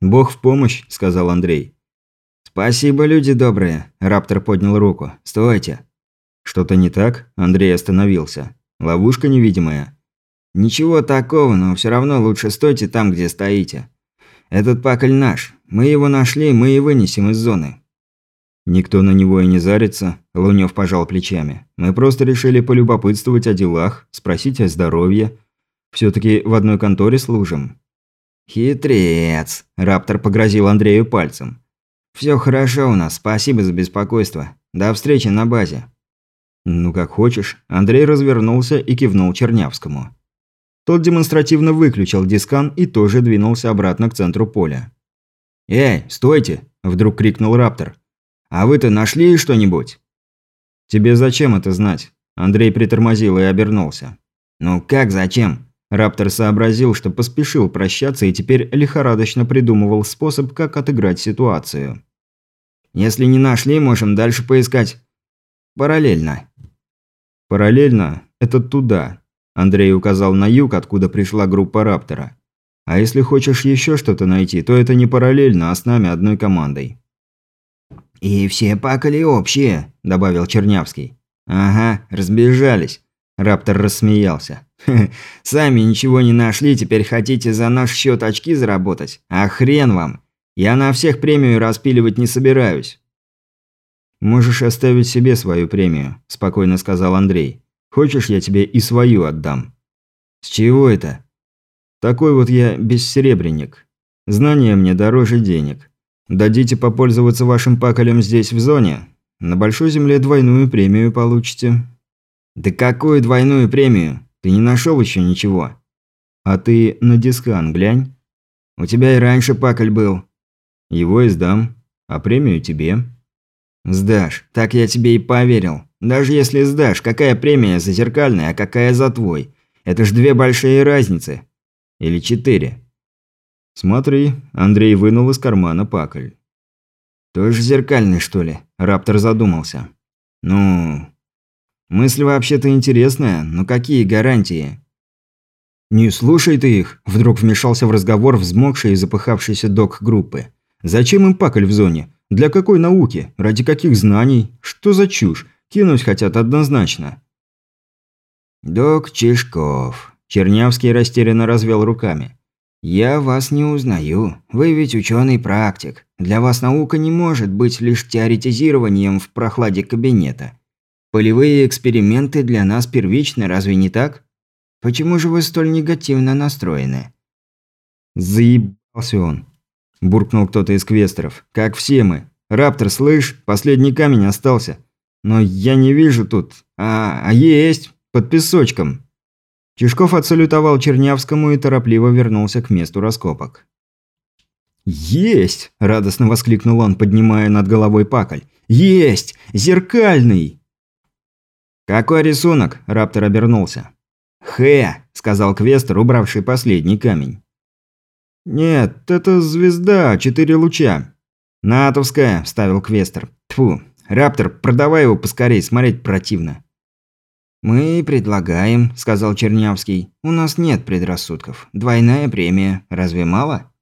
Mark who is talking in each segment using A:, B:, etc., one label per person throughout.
A: «Бог в помощь», – сказал Андрей.
B: «Спасибо, люди добрые», – Раптор поднял руку. «Стойте».
A: «Что-то не так?» – Андрей остановился. «Ловушка невидимая».
B: «Ничего такого, но все равно лучше стойте там, где стоите. Этот пакль наш. Мы его нашли, мы и вынесем из зоны».
A: «Никто на него и не зарится», – Лунёв пожал плечами. «Мы просто решили полюбопытствовать о делах, спросить о здоровье. все таки в одной конторе служим».
B: «Хитрец», – Раптор погрозил Андрею пальцем. Все хорошо у нас, спасибо за беспокойство. До встречи на базе».
A: «Ну, как хочешь». Андрей развернулся и кивнул Чернявскому. Тот демонстративно выключил дискан и тоже двинулся обратно к центру поля.
B: «Эй, стойте!» – вдруг крикнул Раптор. «А вы-то нашли что-нибудь?»
A: «Тебе зачем это знать?» Андрей притормозил и обернулся.
B: «Ну как зачем?»
A: Раптор сообразил, что поспешил прощаться и теперь лихорадочно придумывал способ, как отыграть ситуацию.
B: «Если не нашли, можем дальше поискать. Параллельно».
A: «Параллельно – это туда», – Андрей указал на юг, откуда пришла группа Раптора. «А если хочешь еще что-то найти, то это не параллельно, а с нами одной командой».
B: «И все пакали общие», – добавил Чернявский. «Ага, разбежались». Раптор рассмеялся. «Сами ничего не нашли, теперь хотите за наш счет очки заработать? А хрен вам! Я на всех премию распиливать не собираюсь».
A: «Можешь оставить себе свою премию», – спокойно сказал Андрей. «Хочешь, я тебе и свою отдам?»
B: «С чего это?»
A: «Такой вот я бессеребренник. Знания мне дороже денег. Дадите попользоваться вашим пакалем здесь, в зоне? На Большой Земле двойную премию получите».
B: «Да какую двойную премию? Ты не нашел еще ничего?»
A: «А ты на дискан глянь».
B: «У тебя и раньше пакль был».
A: «Его и сдам. А премию тебе».
B: «Сдашь. Так я тебе и поверил. Даже если сдашь, какая премия за зеркальный, а какая за твой? Это ж две большие разницы. Или четыре».
A: «Смотри», – Андрей вынул из кармана пакль.
B: «Тоже зеркальный, что ли?» – Раптор задумался. «Ну, Мысль вообще-то интересная, но какие гарантии?
A: «Не слушай ты их», – вдруг вмешался в разговор взмокший и запыхавшийся док группы. «Зачем им паколь в зоне? Для какой науки? Ради каких знаний? Что за чушь? Кинуть хотят однозначно».
B: «Док Чешков», – Чернявский растерянно развел руками. «Я вас не узнаю. Вы ведь ученый-практик. Для вас наука не может быть лишь теоретизированием в прохладе кабинета. Полевые эксперименты для нас первичны, разве не так? Почему же вы столь негативно настроены?
A: Заебался он. Буркнул кто-то из квестеров. Как все мы. Раптор, слышь, последний камень остался. Но я не вижу тут. А, а есть. Под песочком. Чешков отсалютовал Чернявскому и торопливо вернулся к месту раскопок. «Есть!» – радостно воскликнул он, поднимая над головой паколь. «Есть! Зеркальный!»
B: «Какой рисунок?» – Раптор обернулся.
A: «Хэ!» – сказал Квестер, убравший последний камень. «Нет, это звезда, четыре луча».
B: «Натовская», – вставил Квестер. Тфу, Раптор, продавай его поскорей, смотреть противно». «Мы предлагаем», – сказал Чернявский. «У нас нет предрассудков. Двойная премия. Разве мало?»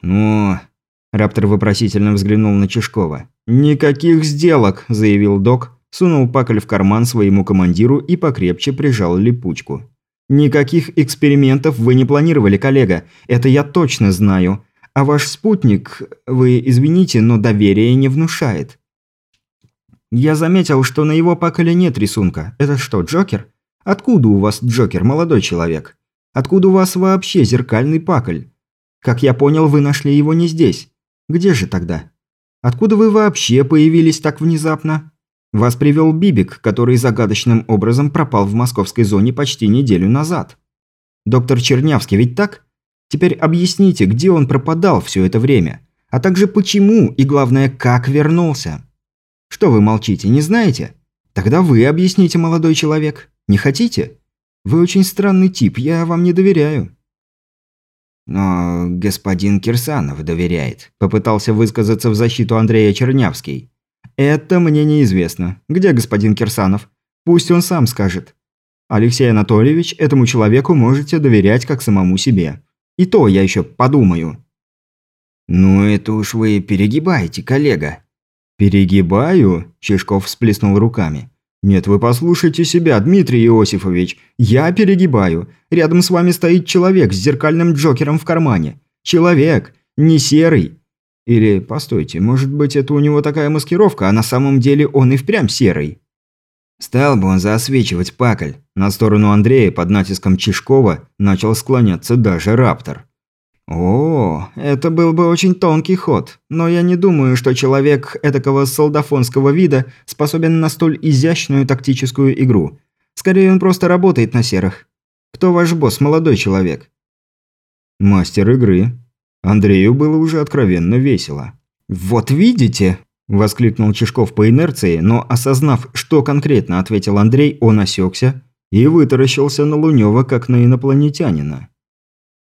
A: «Ну...» – Раптор вопросительно взглянул на Чешкова. «Никаких сделок», – заявил док, сунул пакль в карман своему командиру и покрепче прижал липучку. «Никаких экспериментов вы не планировали, коллега. Это я точно знаю. А ваш спутник, вы извините, но доверие не внушает». «Я заметил, что на его пакле нет рисунка. Это что, Джокер? Откуда у вас Джокер, молодой человек? Откуда у вас вообще зеркальный пакль? Как я понял, вы нашли его не здесь. Где же тогда? Откуда вы вообще появились так внезапно?» Вас привел Бибик, который загадочным образом пропал в московской зоне почти неделю назад. Доктор Чернявский, ведь так? Теперь объясните, где он пропадал все это время, а также почему и, главное, как вернулся. Что вы молчите, не знаете? Тогда вы объясните, молодой человек. Не хотите? Вы очень странный тип, я вам не доверяю.
B: Но господин Кирсанов доверяет, попытался высказаться в защиту Андрея Чернявский.
A: «Это мне неизвестно. Где господин Кирсанов? Пусть он сам скажет. Алексей Анатольевич, этому человеку можете доверять как самому себе. И то я еще подумаю».
B: «Ну это уж вы перегибаете, коллега».
A: «Перегибаю?» – Чешков всплеснул руками. «Нет, вы послушайте себя, Дмитрий Иосифович. Я перегибаю. Рядом с вами стоит человек с зеркальным Джокером в кармане. Человек, не серый. Или, постойте, может быть, это у него такая маскировка, а на самом деле он и впрямь серый?»
B: Стал бы он заосвечивать пакль.
A: На сторону Андрея под натиском Чешкова начал склоняться даже Раптор. О, это был бы очень тонкий ход, но я не думаю, что человек этакого солдафонского вида способен на столь изящную тактическую игру. Скорее, он просто работает на серых. Кто ваш босс, молодой человек? Мастер игры. Андрею было уже откровенно весело. «Вот видите!» – воскликнул Чешков по инерции, но осознав, что конкретно ответил Андрей, он осекся и вытаращился на Лунёва, как на инопланетянина.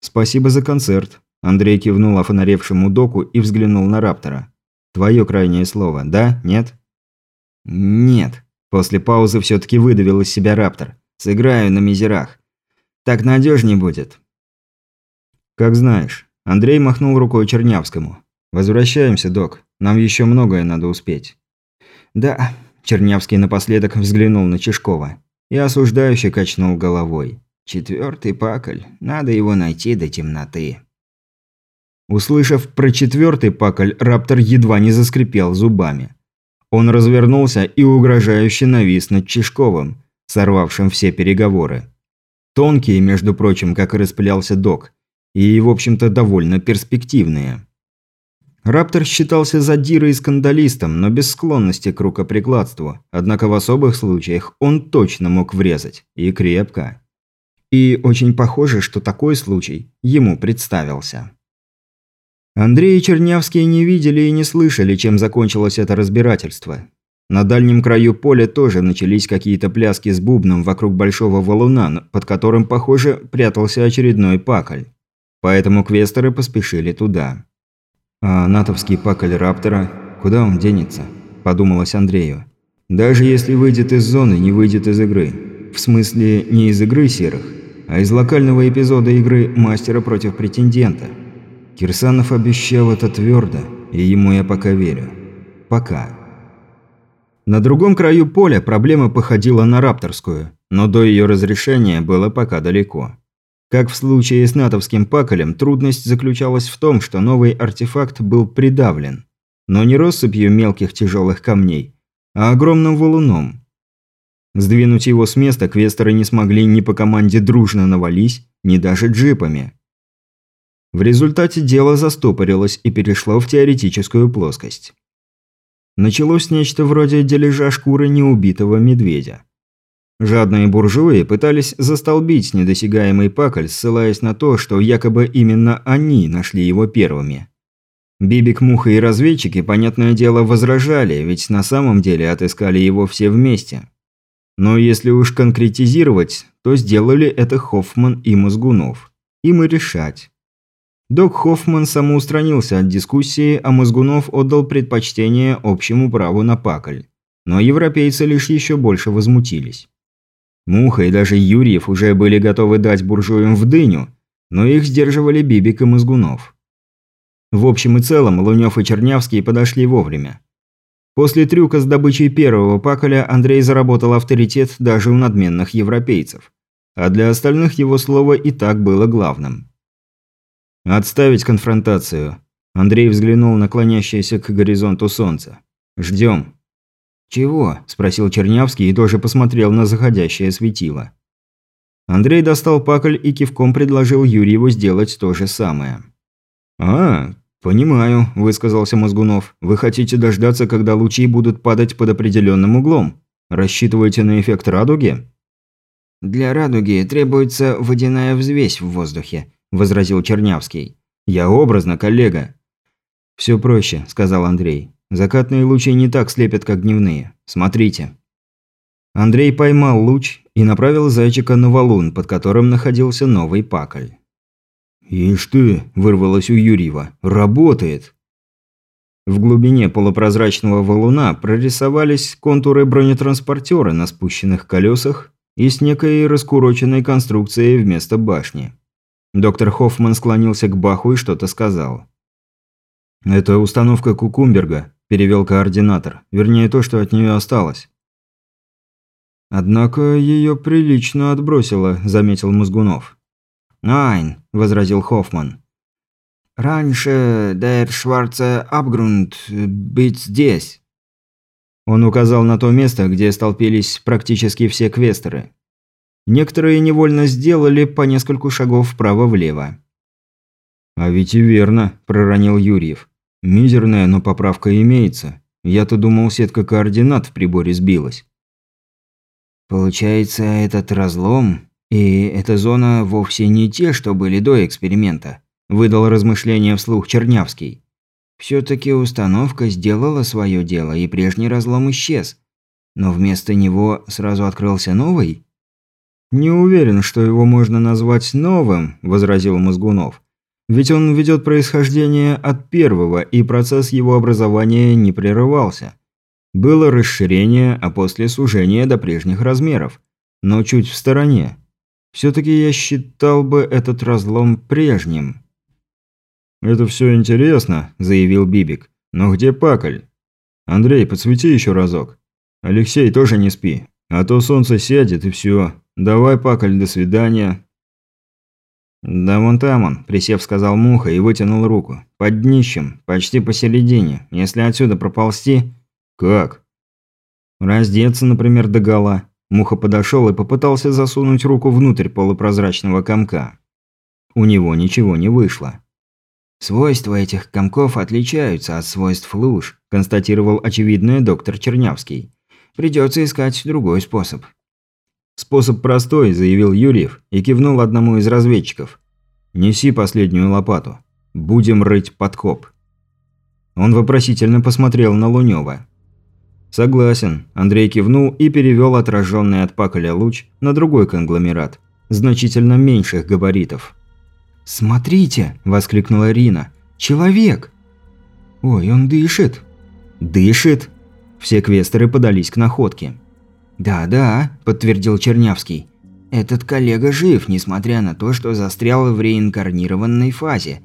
A: «Спасибо за концерт», – Андрей кивнул офонаревшему доку и взглянул на Раптора. «Твое крайнее слово, да? Нет?»
B: «Нет». После паузы все-таки выдавил из себя Раптор. «Сыграю на мизерах. Так надежнее будет».
A: «Как знаешь». Андрей махнул рукой Чернявскому. «Возвращаемся, док. Нам еще многое надо успеть».
B: «Да».
A: Чернявский напоследок взглянул на Чешкова и осуждающе качнул головой.
B: Четвертый пакль. Надо его найти до темноты.
A: Услышав про четвертый пакль, Раптор едва не заскрипел зубами. Он развернулся и угрожающе навис над Чешковым, сорвавшим все переговоры. Тонкие, между прочим, как и распылялся док, и, в общем-то, довольно перспективные. Раптор считался задирой и скандалистом, но без склонности к рукоприкладству, однако в особых случаях он точно мог врезать, и крепко. И очень похоже, что такой случай ему представился. Андрей и Чернявский не видели и не слышали, чем закончилось это разбирательство. На дальнем краю поля тоже начались какие-то пляски с бубном вокруг большого валуна, под которым, похоже, прятался очередной пакль. Поэтому квесторы поспешили туда. А натовский пакль Раптора, куда он денется? Подумалось Андрею. Даже если выйдет из зоны, не выйдет из игры. В смысле, не из игры серых, а из локального эпизода игры «Мастера против претендента». Кирсанов обещал это твердо, и ему я пока верю. Пока. На другом краю поля проблема походила на рапторскую, но до ее разрешения было пока далеко. Как в случае с натовским паколем, трудность заключалась в том, что новый артефакт был придавлен. Но не россыпью мелких тяжелых камней, а огромным валуном, Сдвинуть его с места квесторы не смогли ни по команде «дружно навались», ни даже джипами. В результате дело застопорилось и перешло в теоретическую плоскость. Началось нечто вроде дележа шкуры неубитого медведя. Жадные буржуи пытались застолбить недосягаемый пакль, ссылаясь на то, что якобы именно они нашли его первыми. Бибик, Муха и разведчики, понятное дело, возражали, ведь на самом деле отыскали его все вместе. Но если уж конкретизировать, то сделали это Хоффман и Мозгунов. Им и решать. Док Хоффман самоустранился от дискуссии, а Мозгунов отдал предпочтение общему праву на пакль. Но европейцы лишь еще больше возмутились. Муха и даже Юрьев уже были готовы дать буржуям в дыню, но их сдерживали Бибик и Мозгунов. В общем и целом, Лунёв и Чернявский подошли вовремя. После трюка с добычей первого паколя Андрей заработал авторитет даже у надменных европейцев. А для остальных его слово и так было главным. «Отставить конфронтацию». Андрей взглянул на клонящееся к горизонту солнце. «Ждем».
B: «Чего?»
A: – спросил Чернявский и тоже посмотрел на заходящее светило. Андрей достал пакль и кивком предложил Юрьеву сделать то же самое. «А, «Понимаю», – высказался Мозгунов. «Вы хотите дождаться, когда лучи будут падать под определенным углом? Рассчитываете на эффект радуги?»
B: «Для радуги требуется водяная взвесь в воздухе», – возразил Чернявский.
A: «Я образно, коллега». «Все проще», – сказал Андрей. «Закатные лучи не так слепят, как дневные. Смотрите». Андрей поймал луч и направил зайчика на валун, под которым находился новый пакль. «Ишь ты!» – вырвалось у Юрьева. «Работает!» В глубине полупрозрачного валуна прорисовались контуры бронетранспортера на спущенных колесах и с некой раскуроченной конструкцией вместо башни. Доктор Хоффман склонился к Баху и что-то сказал. «Это установка Кукумберга», – перевел координатор. Вернее, то, что от нее осталось. «Однако ее прилично отбросило», – заметил Мозгунов.
B: «Найн», – возразил Хоффман. «Раньше der Schwarze Abgrund быть здесь».
A: Он указал на то место, где столпились практически все квестеры. Некоторые невольно сделали по нескольку шагов вправо-влево. «А ведь и верно», – проронил Юрьев. «Мизерная, но поправка имеется. Я-то думал, сетка координат в приборе сбилась».
B: «Получается, этот разлом и эта зона вовсе не те, что были до эксперимента», – выдал размышление вслух Чернявский. «Все-таки установка сделала свое дело, и прежний разлом исчез. Но вместо него сразу открылся новый?»
A: «Не уверен, что его можно назвать новым», – возразил Мозгунов. Ведь он ведет происхождение от первого, и процесс его образования не прерывался. Было расширение, а после сужение до прежних размеров, но чуть в стороне. Все-таки я считал бы этот разлом прежним. «Это все интересно», – заявил Бибик. «Но где Пакль? Андрей, подсвети еще разок. Алексей, тоже не спи, а то солнце сядет и все. Давай, Пакль, до свидания».
B: «Да вон там он», – присев, сказал Муха и вытянул руку. «Под днищем, почти посередине. Если отсюда проползти...»
A: «Как?»
B: «Раздеться, например, догола». Муха подошел и попытался засунуть руку внутрь полупрозрачного комка. У него ничего не вышло. «Свойства этих комков отличаются от свойств луж», – констатировал очевидное доктор Чернявский. «Придется искать другой способ».
A: «Способ простой», – заявил Юрьев и кивнул одному из разведчиков. «Неси последнюю лопату. Будем рыть подкоп». Он вопросительно посмотрел на Лунёва. «Согласен», – Андрей кивнул и перевел отраженный от паколя луч на другой конгломерат, значительно меньших габаритов.
B: «Смотрите!» – воскликнула Рина. «Человек!» «Ой, он дышит!»
A: «Дышит!» Все квестеры подались к находке.
B: «Да-да», – подтвердил Чернявский. «Этот коллега жив, несмотря на то, что застрял в реинкарнированной фазе.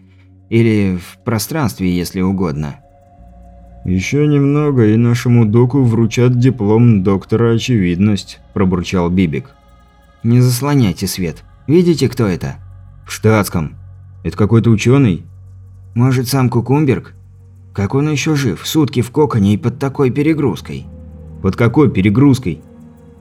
B: Или в пространстве, если угодно».
A: «Еще немного, и нашему доку вручат диплом доктора очевидность», – пробурчал Бибик.
B: «Не заслоняйте свет. Видите, кто это?»
A: «В штатском. Это какой-то ученый?»
B: «Может, сам Кукумберг? Как он еще жив? Сутки в коконе и под такой перегрузкой?»
A: «Под какой перегрузкой?»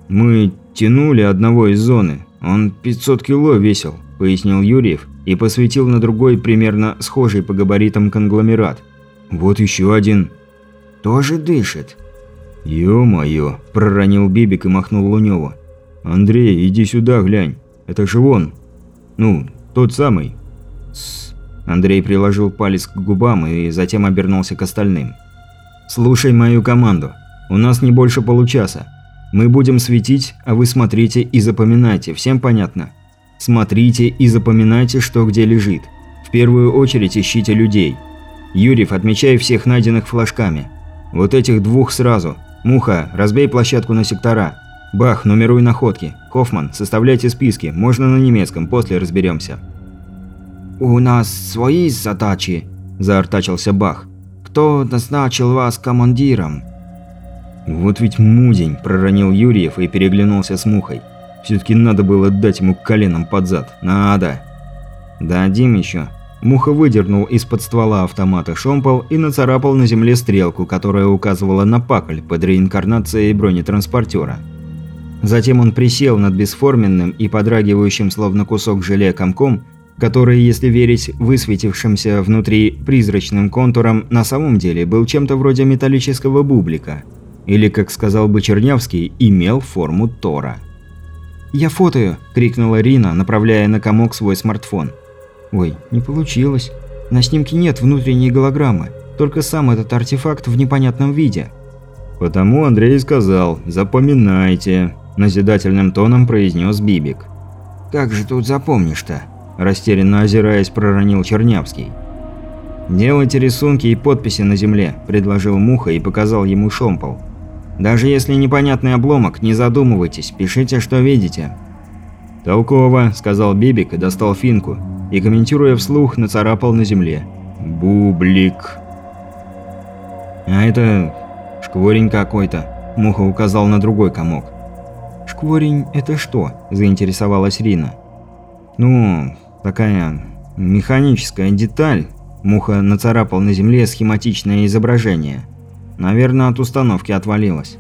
A: «Мы тянули одного из зоны. Он 500 кило весил», – пояснил Юрьев и посветил на другой примерно схожий по габаритам конгломерат. «Вот еще один».
B: «Тоже дышит».
A: «Ё-моё», – проронил Бибик и махнул Лунёву. «Андрей, иди сюда, глянь. Это же он. Ну, тот самый».
B: «Тссс». Андрей приложил палец к губам и затем обернулся к остальным.
A: «Слушай мою команду. У нас не больше получаса. Мы будем светить, а вы смотрите и запоминайте, всем понятно? Смотрите и запоминайте, что где лежит. В первую очередь ищите людей. Юрьев, отмечай всех найденных флажками. Вот этих двух сразу. Муха, разбей площадку на сектора. Бах, нумеруй находки. Хоффман, составляйте списки, можно на немецком, после разберемся.
B: «У нас свои задачи», – заортачился Бах. «Кто назначил вас командиром?»
A: «Вот ведь мудень!» – проронил Юрьев и переглянулся с Мухой. «Все-таки надо было дать ему коленом под зад. Надо!» «Дадим еще!» Муха выдернул из-под ствола автомата шомпол и нацарапал на земле стрелку, которая указывала на пакль под реинкарнацией бронетранспортера. Затем он присел над бесформенным и подрагивающим словно кусок желе комком, который, если верить высветившимся внутри призрачным контуром, на самом деле был чем-то вроде металлического бублика – или, как сказал бы Чернявский, имел форму Тора.
B: «Я фотою!» – крикнула Рина, направляя на комок свой смартфон. «Ой, не получилось. На снимке нет внутренней голограммы, только сам этот артефакт в непонятном виде».
A: «Потому Андрей сказал, запоминайте», – назидательным тоном произнес Бибик.
B: «Как же тут запомнишь-то?»
A: – растерянно озираясь, проронил Чернявский. «Делайте рисунки и подписи на земле», – предложил Муха и показал ему шомпол. Даже если непонятный обломок, не задумывайтесь, пишите, что видите». «Толково», – сказал Бибик и достал финку, и, комментируя вслух, нацарапал на земле. «Бублик». «А это... шкворень какой-то», – Муха указал на другой комок. «Шкворень – это что?» – заинтересовалась Рина. «Ну, такая механическая деталь». Муха нацарапал на земле схематичное изображение. Наверное, от установки отвалилось.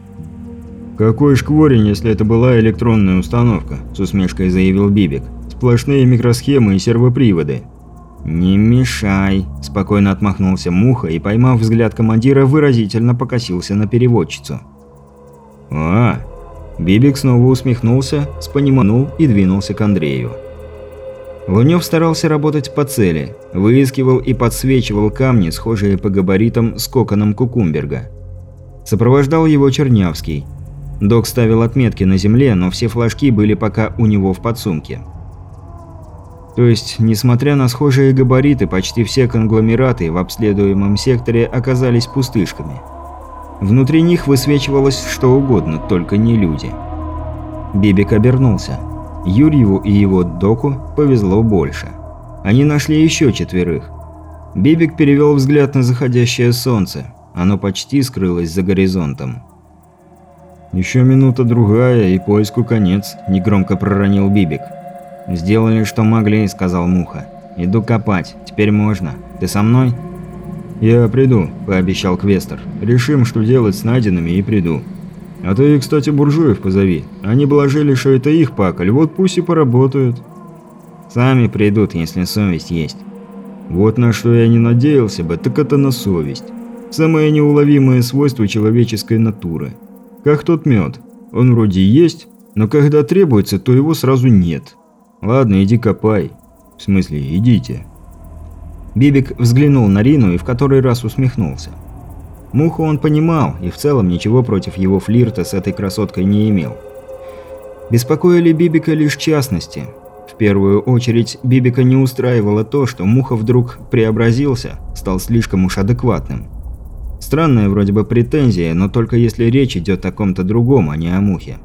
B: «Какой шкворень, если это была электронная установка?» – с усмешкой заявил Бибик. «Сплошные микросхемы и сервоприводы».
A: «Не мешай», – спокойно отмахнулся Муха и, поймав взгляд командира, выразительно покосился на переводчицу.
B: «А,
A: Бибик снова усмехнулся, спониманул и двинулся к Андрею. Лунёв старался работать по цели, выискивал и подсвечивал камни, схожие по габаритам с коконом Кукумберга. Сопровождал его Чернявский. Док ставил отметки на земле, но все флажки были пока у него в подсумке. То есть, несмотря на схожие габариты, почти все конгломераты в обследуемом секторе оказались пустышками – Внутри них высвечивалось что угодно, только не люди. Бибик обернулся. Юрьеву и его доку повезло больше. Они нашли еще четверых. Бибик перевел взгляд на заходящее солнце. Оно почти скрылось за горизонтом.
B: «Еще минута-другая, и поиску конец», – негромко проронил Бибик.
A: «Сделали, что могли», – сказал Муха. «Иду копать. Теперь можно. Ты со мной?»
B: «Я приду», – пообещал Квестер. «Решим, что делать с найденными, и приду. А ты, кстати, буржуев позови. Они блажили, что это их паколь, вот пусть и поработают».
A: «Сами придут, если совесть есть».
B: «Вот на что я не надеялся бы, так это на совесть. Самое неуловимое свойство человеческой натуры. Как тот мед. Он вроде есть, но когда требуется, то его сразу нет. Ладно, иди копай. В смысле, идите».
A: Бибик взглянул на Рину и в который раз усмехнулся. Муху он понимал и в целом ничего против его флирта с этой красоткой не имел. Беспокоили Бибика лишь частности. В первую очередь Бибика не устраивало то, что Муха вдруг преобразился, стал слишком уж адекватным. Странная вроде бы претензия, но только если речь идет о ком-то другом, а не о Мухе.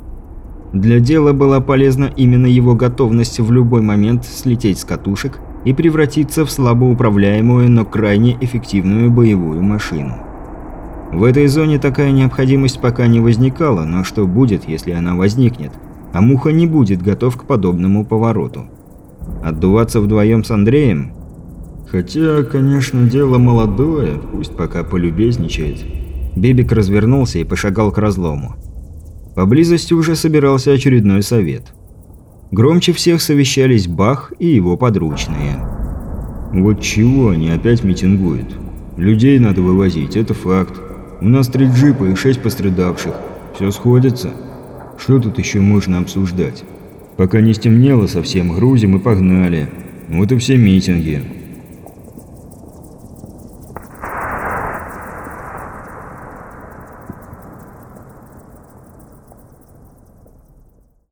A: Для дела была полезна именно его готовность в любой момент слететь с катушек – и превратиться в слабоуправляемую, но крайне эффективную боевую машину. В этой зоне такая необходимость пока не возникала, но что будет, если она возникнет? А Муха не будет готов к подобному повороту. Отдуваться вдвоем с Андреем?
B: Хотя, конечно, дело молодое, пусть пока полюбезничает.
A: Бибик развернулся и пошагал к разлому. Поблизости уже собирался очередной совет – Громче всех совещались Бах и его подручные.
B: «Вот чего они опять митингуют? Людей надо вывозить, это факт. У нас три джипа и шесть пострадавших. Все сходится. Что тут еще можно обсуждать? Пока не стемнело совсем, грузим и погнали. Вот и все митинги.